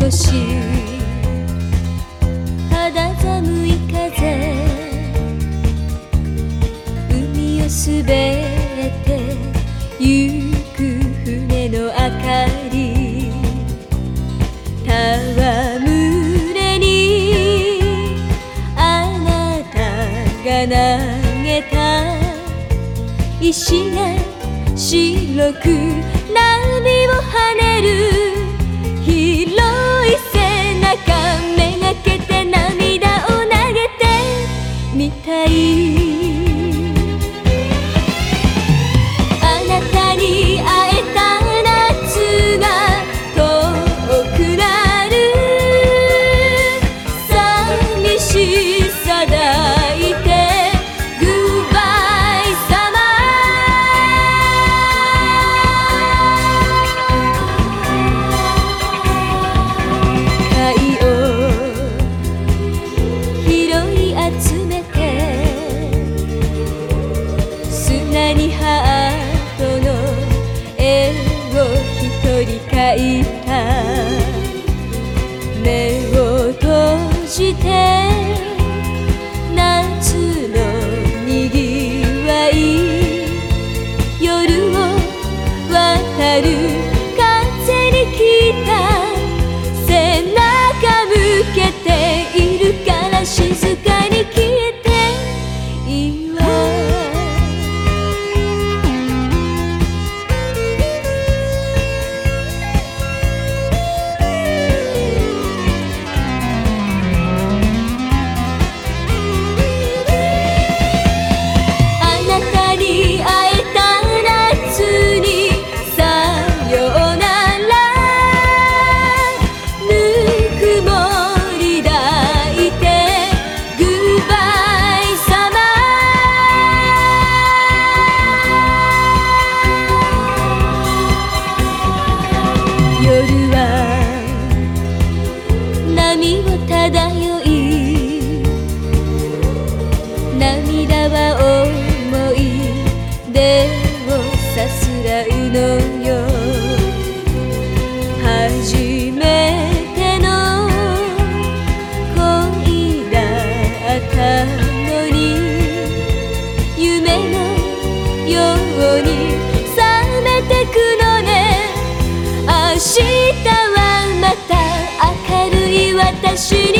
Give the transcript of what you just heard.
少し。ただ寒い風。海を滑ってゆく船の明かり。たわむれに。あなたが投げた。石が白く波を跳ねる。たいよう夢のように覚めてくのね。明日はまた明るい私に